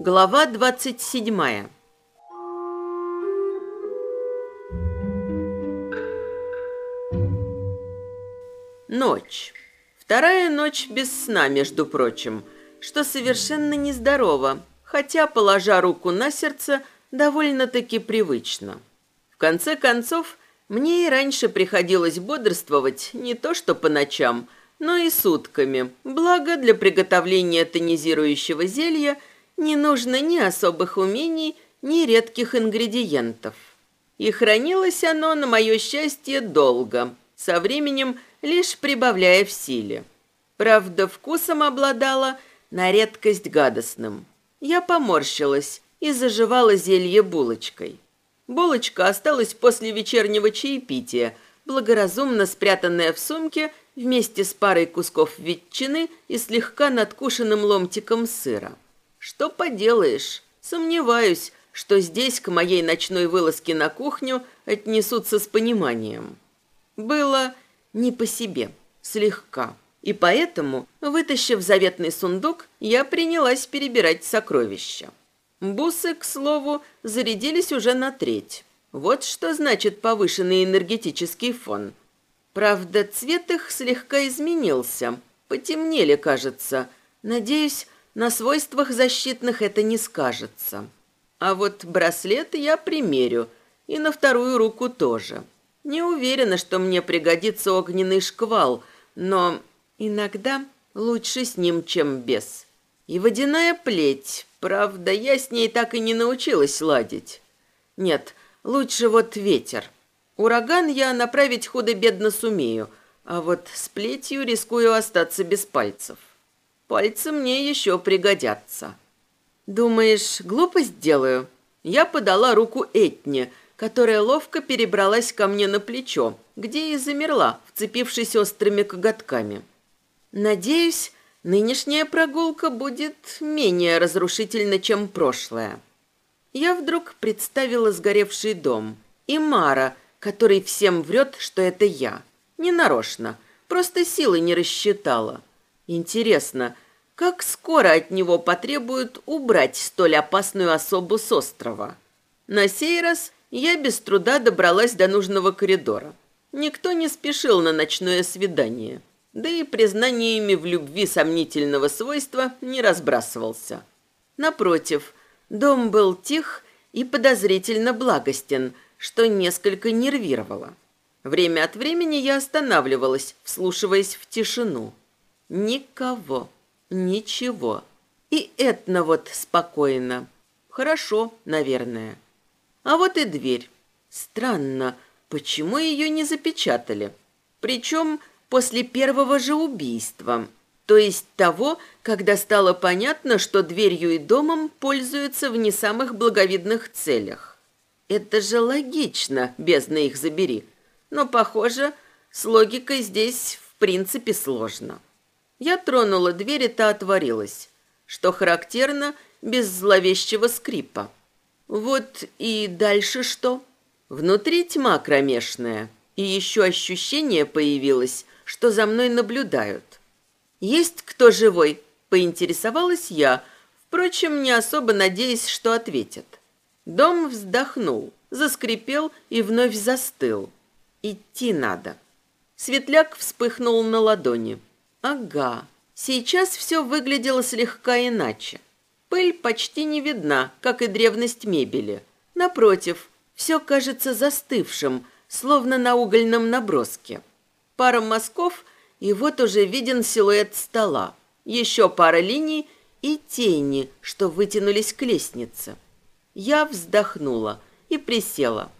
Глава двадцать седьмая Ночь. Вторая ночь без сна, между прочим, что совершенно нездорово, хотя, положа руку на сердце, довольно-таки привычно. В конце концов, мне и раньше приходилось бодрствовать не то что по ночам, но и сутками, благо для приготовления тонизирующего зелья не нужно ни особых умений, ни редких ингредиентов. И хранилось оно, на мое счастье, долго, со временем лишь прибавляя в силе. Правда, вкусом обладала на редкость гадостным. Я поморщилась и заживала зелье булочкой. Булочка осталась после вечернего чаепития, благоразумно спрятанная в сумке вместе с парой кусков ветчины и слегка надкушенным ломтиком сыра. Что поделаешь, сомневаюсь, что здесь к моей ночной вылазке на кухню отнесутся с пониманием. Было не по себе, слегка. И поэтому, вытащив заветный сундук, я принялась перебирать сокровища. Бусы, к слову, зарядились уже на треть. Вот что значит повышенный энергетический фон. Правда, цвет их слегка изменился. Потемнели, кажется. Надеюсь, на свойствах защитных это не скажется. А вот браслет я примерю, и на вторую руку тоже. Не уверена, что мне пригодится огненный шквал, но иногда лучше с ним, чем без. И водяная плеть. Правда, я с ней так и не научилась ладить. Нет, лучше вот ветер. Ураган я направить худо-бедно сумею, а вот с плетью рискую остаться без пальцев. Пальцы мне еще пригодятся. Думаешь, глупость делаю? Я подала руку Этне, которая ловко перебралась ко мне на плечо, где и замерла, вцепившись острыми коготками. Надеюсь, нынешняя прогулка будет менее разрушительна, чем прошлая. Я вдруг представила сгоревший дом и Мара, который всем врет, что это я. Ненарочно, просто силы не рассчитала. Интересно, как скоро от него потребуют убрать столь опасную особу с острова? На сей раз я без труда добралась до нужного коридора. Никто не спешил на ночное свидание. Да и признаниями в любви сомнительного свойства не разбрасывался. Напротив, дом был тих и подозрительно благостен, что несколько нервировало. Время от времени я останавливалась, вслушиваясь в тишину. Никого, ничего. И Этна вот спокойно. Хорошо, наверное. А вот и дверь. Странно, почему ее не запечатали? Причем после первого же убийства. То есть того, когда стало понятно, что дверью и домом пользуются в не самых благовидных целях. Это же логично, бездна их забери. Но, похоже, с логикой здесь в принципе сложно. Я тронула дверь, и та отворилась. Что характерно, без зловещего скрипа. Вот и дальше что? Внутри тьма кромешная, и еще ощущение появилось, что за мной наблюдают. «Есть кто живой?» – поинтересовалась я, впрочем, не особо надеясь, что ответят. Дом вздохнул, заскрипел и вновь застыл. Идти надо. Светляк вспыхнул на ладони. «Ага, сейчас все выглядело слегка иначе. Пыль почти не видна, как и древность мебели. Напротив, все кажется застывшим, словно на угольном наброске. Пара мазков, и вот уже виден силуэт стола. Еще пара линий и тени, что вытянулись к лестнице. Я вздохнула и присела.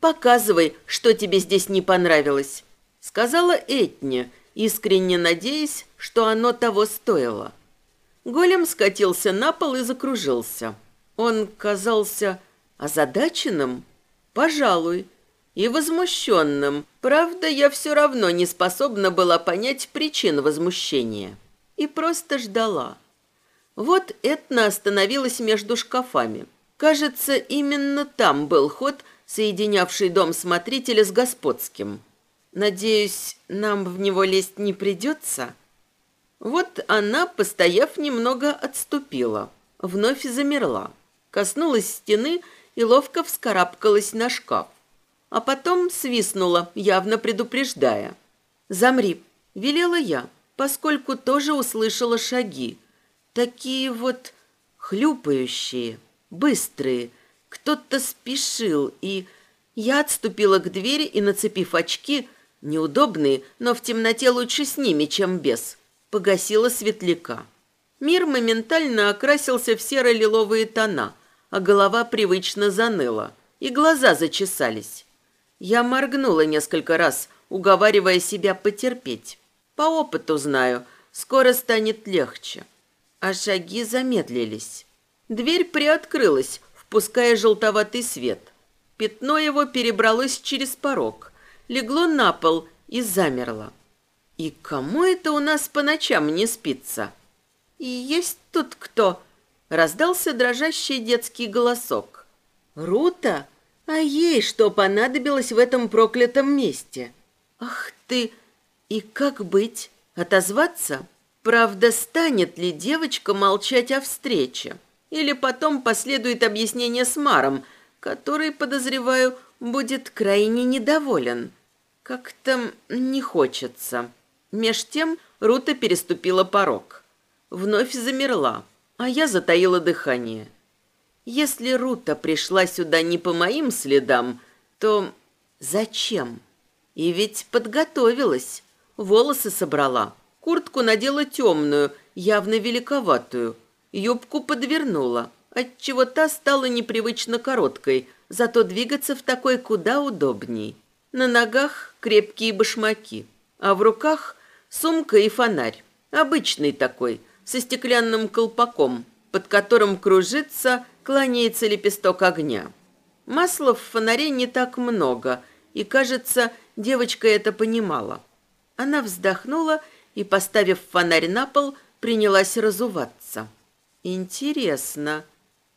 «Показывай, что тебе здесь не понравилось», — сказала Этне, искренне надеясь, что оно того стоило. Голем скатился на пол и закружился. Он казался озадаченным, пожалуй, и возмущенным. Правда, я все равно не способна была понять причин возмущения. И просто ждала. Вот Этна остановилась между шкафами. Кажется, именно там был ход, соединявший дом смотрителя с господским. Надеюсь, нам в него лезть не придется?» Вот она, постояв немного, отступила. Вновь замерла. Коснулась стены и ловко вскарабкалась на шкаф. А потом свистнула, явно предупреждая. «Замри», — велела я, поскольку тоже услышала шаги. Такие вот хлюпающие, быстрые. Кто-то спешил, и... Я отступила к двери и, нацепив очки, неудобные, но в темноте лучше с ними, чем без, погасила светляка. Мир моментально окрасился в серо-лиловые тона, а голова привычно заныла, и глаза зачесались. Я моргнула несколько раз, уговаривая себя потерпеть. По опыту знаю, скоро станет легче. А шаги замедлились. Дверь приоткрылась, впуская желтоватый свет. Пятно его перебралось через порог, легло на пол и замерло. И кому это у нас по ночам не спится? И есть тут кто? Раздался дрожащий детский голосок. Рута? А ей что понадобилось в этом проклятом месте? Ах ты! И как быть? Отозваться? Правда, станет ли девочка молчать о встрече? Или потом последует объяснение с Маром, который, подозреваю, будет крайне недоволен? Как-то не хочется. Меж тем Рута переступила порог. Вновь замерла, а я затаила дыхание. Если Рута пришла сюда не по моим следам, то зачем? И ведь подготовилась, волосы собрала, куртку надела темную, явно великоватую, юбку подвернула, отчего та стала непривычно короткой, зато двигаться в такой куда удобней. На ногах крепкие башмаки, а в руках Сумка и фонарь. Обычный такой, со стеклянным колпаком, под которым кружится, кланяется лепесток огня. Масла в фонаре не так много, и, кажется, девочка это понимала. Она вздохнула и, поставив фонарь на пол, принялась разуваться. Интересно.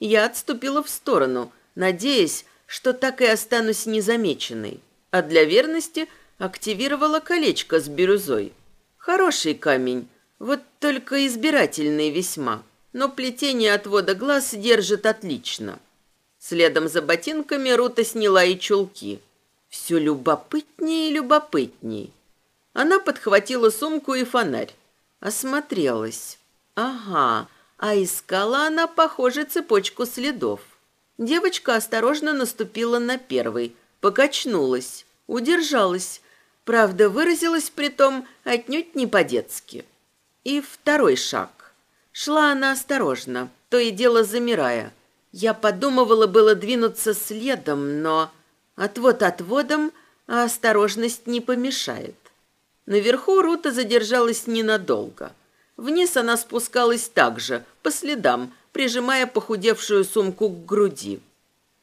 Я отступила в сторону, надеясь, что так и останусь незамеченной, а для верности активировала колечко с бирюзой. Хороший камень, вот только избирательный весьма, но плетение отвода глаз держит отлично. Следом за ботинками Рута сняла и чулки. Все любопытнее и любопытней. Она подхватила сумку и фонарь. Осмотрелась. Ага, а искала она, похоже, цепочку следов. Девочка осторожно наступила на первый, покачнулась, удержалась, Правда, выразилась при том отнюдь не по-детски. И второй шаг. Шла она осторожно, то и дело замирая. Я подумывала было двинуться следом, но отвод отводом, а осторожность не помешает. Наверху Рута задержалась ненадолго. Вниз она спускалась также, по следам, прижимая похудевшую сумку к груди.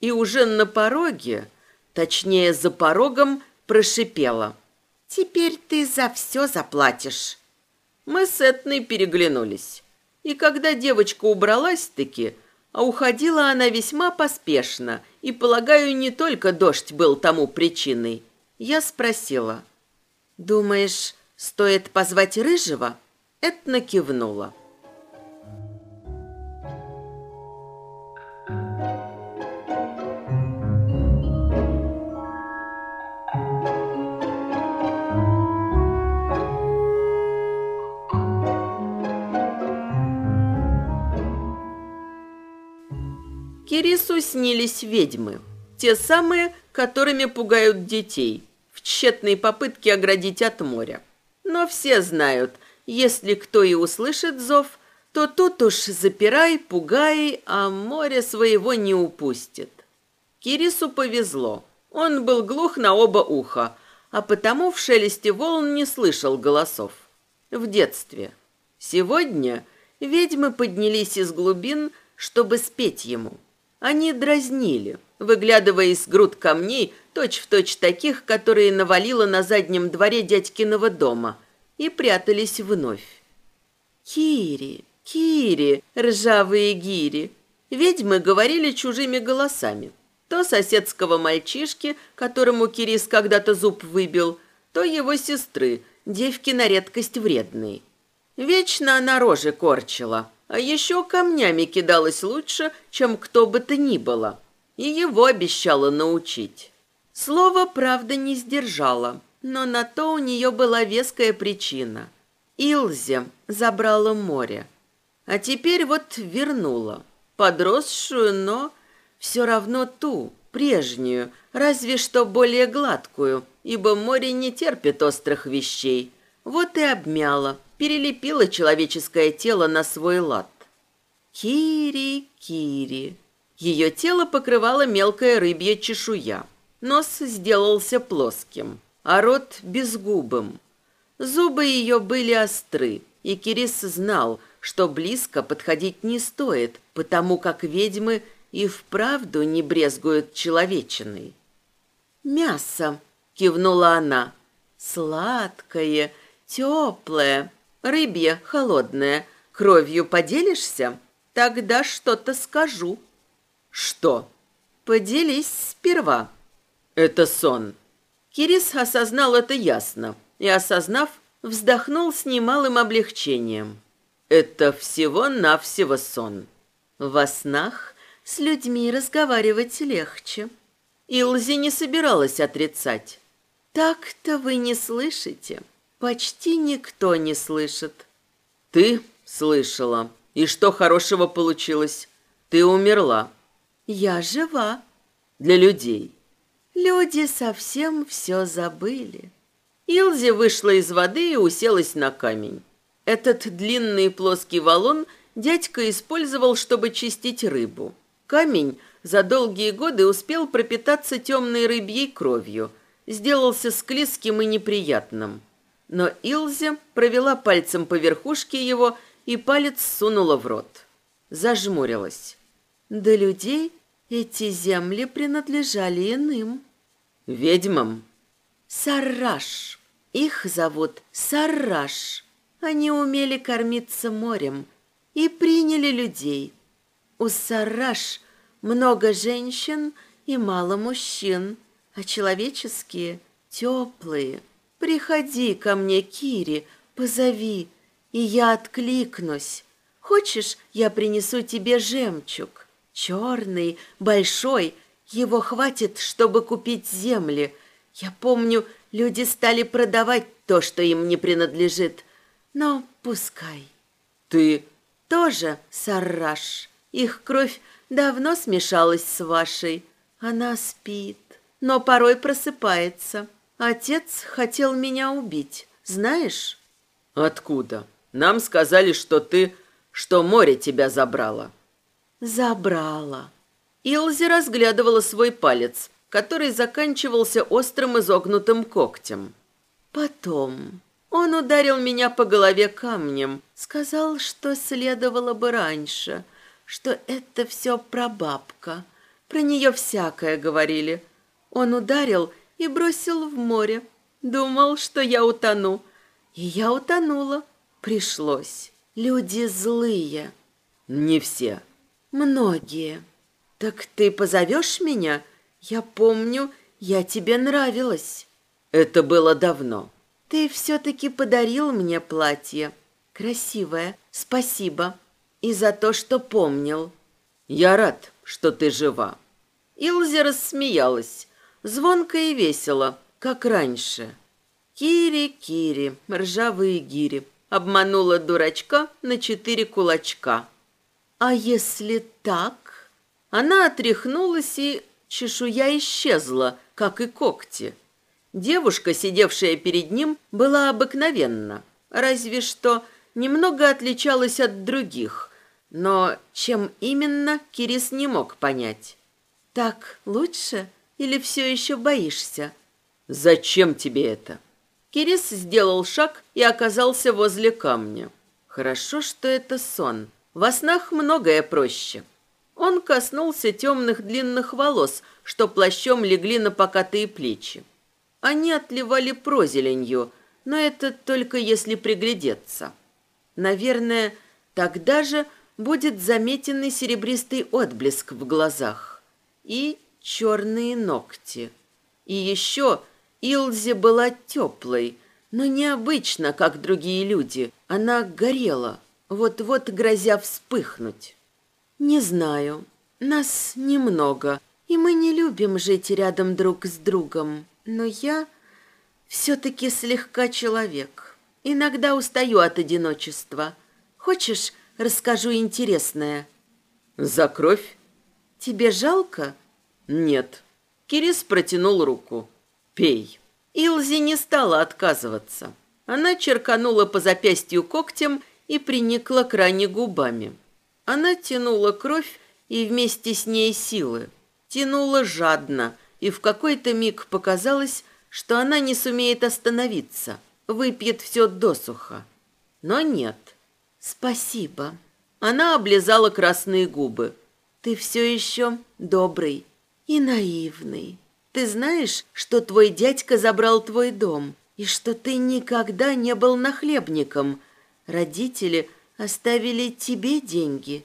И уже на пороге, точнее за порогом, прошипела – Теперь ты за все заплатишь. Мы с Этной переглянулись. И когда девочка убралась-таки, а уходила она весьма поспешно, и, полагаю, не только дождь был тому причиной, я спросила, «Думаешь, стоит позвать Рыжего?» Этна кивнула. Кирису снились ведьмы. Те самые, которыми пугают детей, в тщетной попытке оградить от моря. Но все знают, если кто и услышит зов, то тут уж запирай, пугай, а море своего не упустит. Кирису повезло. Он был глух на оба уха, а потому в шелесте волн не слышал голосов. В детстве. Сегодня ведьмы поднялись из глубин, чтобы спеть ему – они дразнили, выглядывая из груд камней, точь-в-точь точь таких, которые навалило на заднем дворе дядькиного дома, и прятались вновь. «Кири, Кири, ржавые гири. Ведьмы говорили чужими голосами. То соседского мальчишки, которому Кирис когда-то зуб выбил, то его сестры, девки на редкость вредные. Вечно она рожи корчила, а еще камнями кидалась лучше, чем кто бы то ни было. И его обещала научить. Слово, правда, не сдержала, но на то у нее была веская причина. Илзе забрала море, а теперь вот вернула. Подросшую, но все равно ту, прежнюю, разве что более гладкую, ибо море не терпит острых вещей. Вот и обмяла, перелепила человеческое тело на свой лад. Кири, Кири. Ее тело покрывала мелкая рыбья чешуя. Нос сделался плоским, а рот безгубым. Зубы ее были остры, и Кирис знал, что близко подходить не стоит, потому как ведьмы и вправду не брезгуют человечиной. «Мясо!» — кивнула она. «Сладкое, теплое, Рыбья, холодная. Кровью поделишься? Тогда что-то скажу. Что? Поделись сперва. Это сон. Кирис осознал это ясно и, осознав, вздохнул с немалым облегчением. Это всего-навсего сон. Во снах с людьми разговаривать легче. Илзи не собиралась отрицать. Так-то вы не слышите почти никто не слышит. Ты слышала. И что хорошего получилось? Ты умерла. Я жива. Для людей. Люди совсем все забыли. Илзи вышла из воды и уселась на камень. Этот длинный плоский валун дядька использовал, чтобы чистить рыбу. Камень за долгие годы успел пропитаться темной рыбьей кровью, сделался склизким и неприятным. Но Илзе провела пальцем по верхушке его и палец сунула в рот. Зажмурилась. До людей эти земли принадлежали иным. Ведьмам? Сарраш. Их зовут Сарраш. Они умели кормиться морем и приняли людей. У Сарраш много женщин и мало мужчин, а человеческие теплые – Приходи ко мне, Кири, позови, и я откликнусь. Хочешь, я принесу тебе жемчуг? Черный, большой, его хватит, чтобы купить земли. Я помню, люди стали продавать то, что им не принадлежит. Но пускай. Ты тоже, Сарраш. Их кровь давно смешалась с вашей. Она спит, но порой просыпается. Отец хотел меня убить, знаешь? Откуда? Нам сказали, что ты, что море тебя забрало. Забрало. Илзи разглядывала свой палец, который заканчивался острым изогнутым когтем. Потом он ударил меня по голове камнем, сказал, что следовало бы раньше, что это все прабабка. Про нее всякое говорили. Он ударил и бросил в море. Думал, что я утону. И я утонула. Пришлось. Люди злые. Не все. Многие. Так ты позовешь меня? Я помню, я тебе нравилась. Это было давно. Ты все-таки подарил мне платье. Красивое. Спасибо. И за то, что помнил. Я рад, что ты жива. Илзи рассмеялась. Звонко и весело, как раньше. Кири-кири, ржавые гири, обманула дурачка на четыре кулачка. А если так? Она отряхнулась, и чешуя исчезла, как и когти. Девушка, сидевшая перед ним, была обыкновенна, разве что немного отличалась от других, но чем именно, Кирис не мог понять. «Так лучше?» Или все еще боишься?» «Зачем тебе это?» Кирис сделал шаг и оказался возле камня. «Хорошо, что это сон. Во снах многое проще». Он коснулся темных длинных волос, что плащом легли на покатые плечи. Они отливали прозеленью, но это только если приглядеться. Наверное, Тогда же будет заметен и серебристый отблеск в глазах. И черные ногти. И еще Илзе была теплой, но необычно, как другие люди. Она горела, вот-вот грозя вспыхнуть. Не знаю, нас немного, и мы не любим жить рядом друг с другом. Но я все-таки слегка человек. Иногда устаю от одиночества. Хочешь, расскажу интересное? За кровь? Тебе жалко? Нет. Кирис протянул руку. Пей. Илзи не стала отказываться. Она черканула по запястью когтем и приникла к ране губами. Она тянула кровь и вместе с ней силы. Тянула жадно, и в какой-то миг показалось, что она не сумеет остановиться, выпьет все досуха. Но нет. Спасибо. Она облизала красные губы. Ты все еще добрый и наивный. Ты знаешь, что твой дядька забрал твой дом, и что ты никогда не был нахлебником. Родители оставили тебе деньги.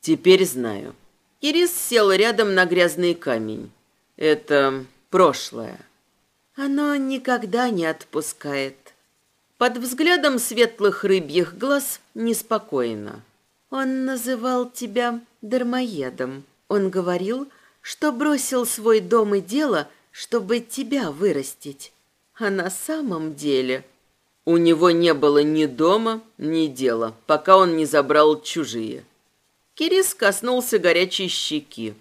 Теперь знаю. Ирис сел рядом на грязный камень. Это прошлое. Оно никогда не отпускает. Под взглядом светлых рыбьих глаз неспокойно. Он называл тебя дармоедом. Он говорил, что бросил свой дом и дело, чтобы тебя вырастить. А на самом деле... У него не было ни дома, ни дела, пока он не забрал чужие. Кирис коснулся горячей щеки.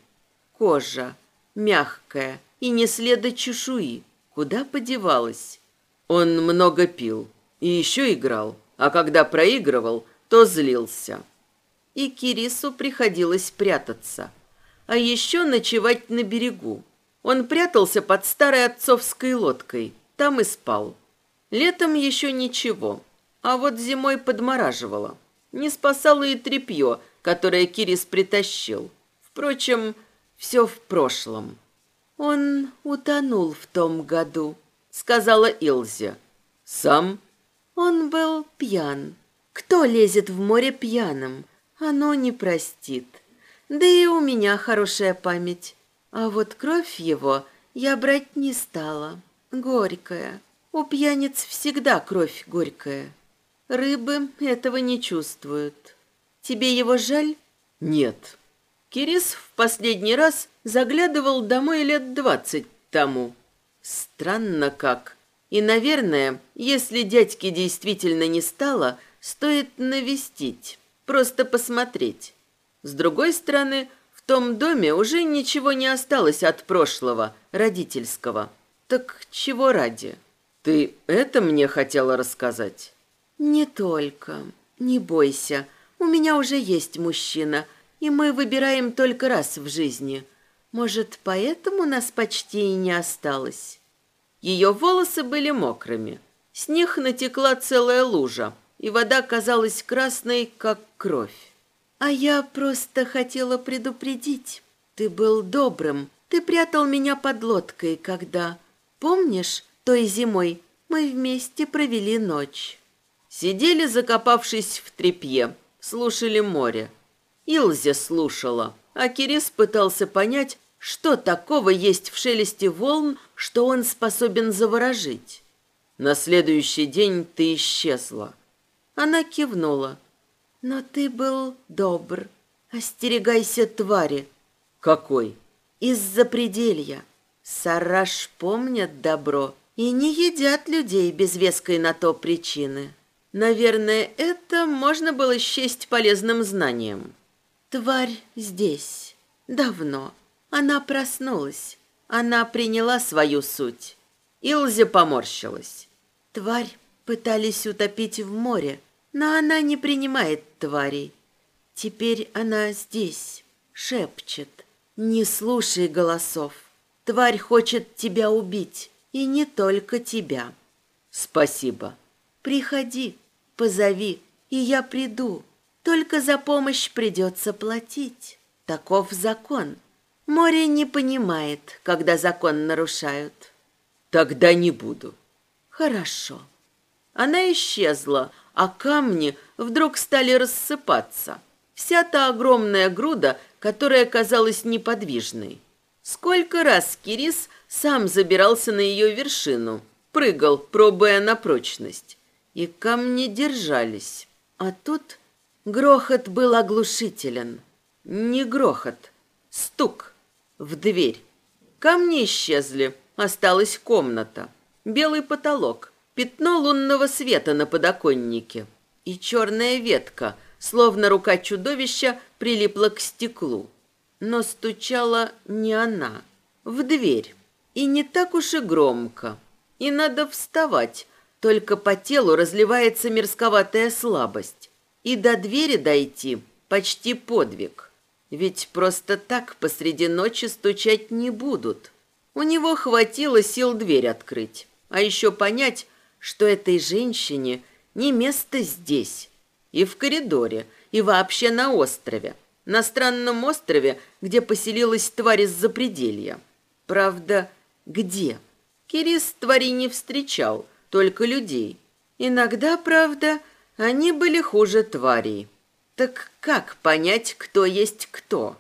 Кожа, мягкая и не следа чешуи. Куда подевалась? Он много пил и еще играл, а когда проигрывал, то злился. И Кирису приходилось прятаться. А еще ночевать на берегу. Он прятался под старой отцовской лодкой, там и спал. Летом еще ничего, а вот зимой подмораживало. Не спасало и тряпье, которое Кирис притащил. Впрочем, все в прошлом. «Он утонул в том году», — сказала Илзе. «Сам?» «Он был пьян. Кто лезет в море пьяным? Оно не простит. Да и у меня хорошая память. А вот кровь его я брать не стала. Горькая. У пьяниц всегда кровь горькая. Рыбы этого не чувствуют. Тебе его жаль?» «Нет». Кирис в последний раз заглядывал домой лет двадцать тому. Странно как. И, наверное, если дядьки действительно не стало, стоит навестить, просто посмотреть. С другой стороны, в том доме уже ничего не осталось от прошлого, родительского. Так чего ради? Ты это мне хотела рассказать? Не только. Не бойся, у меня уже есть мужчина, и мы выбираем только раз в жизни. Может, поэтому нас почти и не осталось? Ее волосы были мокрыми. С них натекла целая лужа, и вода казалась красной, как кровь. А я просто хотела предупредить. Ты был добрым. Ты прятал меня под лодкой, когда... Помнишь, той зимой мы вместе провели ночь. Сидели, закопавшись в тряпье, слушали море. Илзя слушала, а Кирис пытался понять, что такого есть в шелесте волн, что он способен заворожить. На следующий день ты исчезла. Она кивнула. Но ты был добр. Остерегайся твари. Какой? Из-за пределья. Сараш помнят добро и не едят людей без веской на то причины. Наверное, это можно было счесть полезным знанием. Тварь здесь. Давно. Она проснулась. Она приняла свою суть. Илзе поморщилась. Тварь пытались утопить в море, но она не принимает тварей. Теперь она здесь, шепчет. Не слушай голосов. Тварь хочет тебя убить, и не только тебя. Спасибо. Приходи, позови, и я приду. Только за помощь придется платить. Таков закон. Море не понимает, когда закон нарушают. Тогда не буду. Хорошо. Она исчезла, а камни вдруг стали рассыпаться. Вся та огромная груда, которая казалась неподвижной. Сколько раз Кирис сам забирался на ее вершину, прыгал, пробуя на прочность. И камни держались. А тут грохот был оглушителен. Не грохот, стук в дверь. Камни исчезли, осталась комната. Белый потолок, пятно лунного света на подоконнике и черная ветка, словно рука чудовища, прилипла к стеклу. Но стучала не она, в дверь. И не так уж и громко. И надо вставать, только по телу разливается мерзковатая слабость. И до двери дойти почти подвиг. Ведь просто так посреди ночи стучать не будут. У него хватило сил дверь открыть. А еще понять, что этой женщине не место здесь. И в коридоре, и вообще на острове. На странном острове, где поселилась тварь из запределья. Правда, где? Кирис твари не встречал, только людей. Иногда, правда, они были хуже тварей. Так как понять, кто есть кто?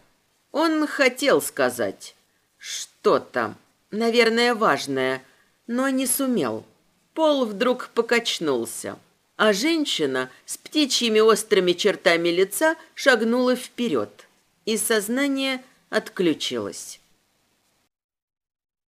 Он хотел сказать что-то, наверное, важное, но не сумел. Пол вдруг покачнулся, а женщина с птичьими острыми чертами лица шагнула вперед, и сознание отключилось.